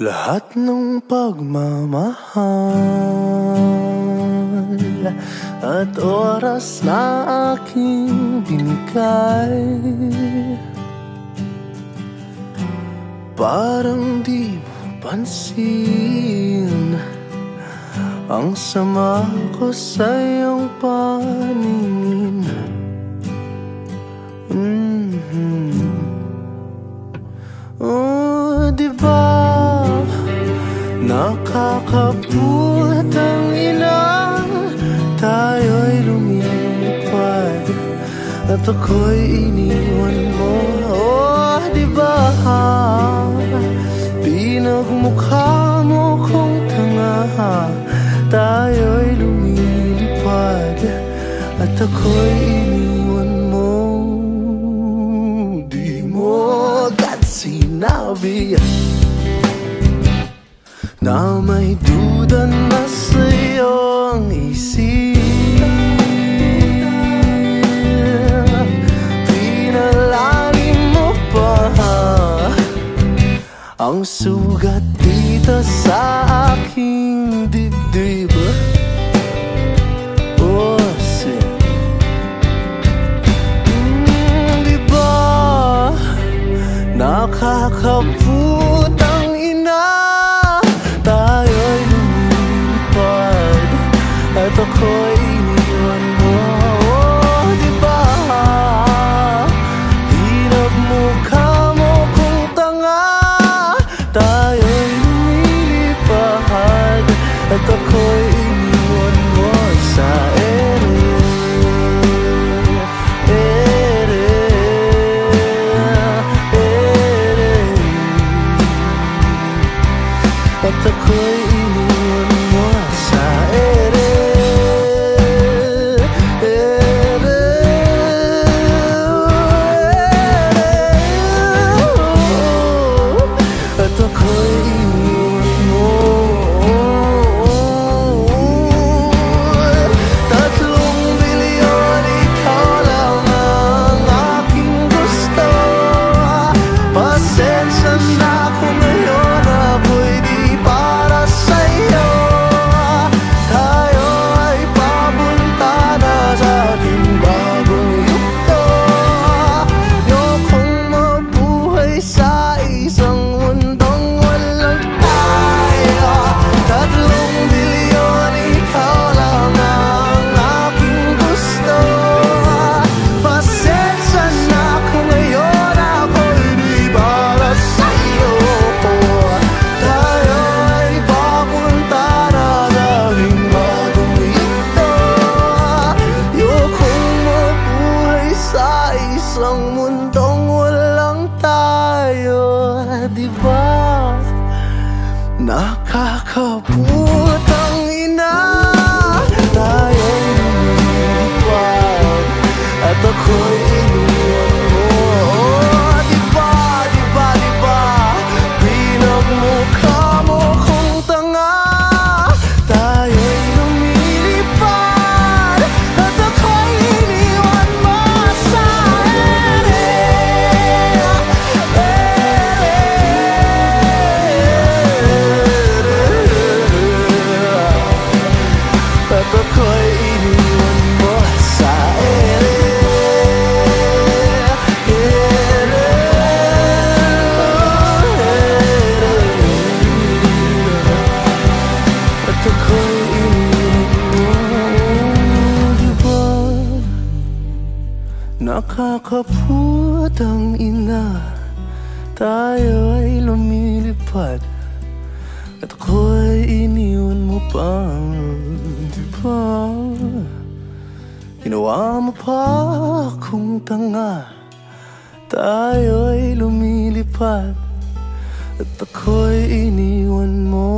Lahat ng pagmamahal At oras na aking binigay. Parang di mo pansin Ang sama ko sa iyong paningin Nakakapulat ang ina Tayo'y lumilipad At ako'y iniwan mo. Oh, di ba Pinagmukha mo kong tanga Tayo'y lumilipad. At ako'y iniwan mo. Di mo agad sinabi na may duda na sa iyong isip. Pinalalim mo pa Ang sugat dito sa aking dibdib. Oh, Nakakaputang Nakakaputang ina Tayo ay lumilipad At ako'y iniwan mo pa Di ba? Ginawa mo pa akong tanga Tayo ay lumilipad At ako'y iniwan mo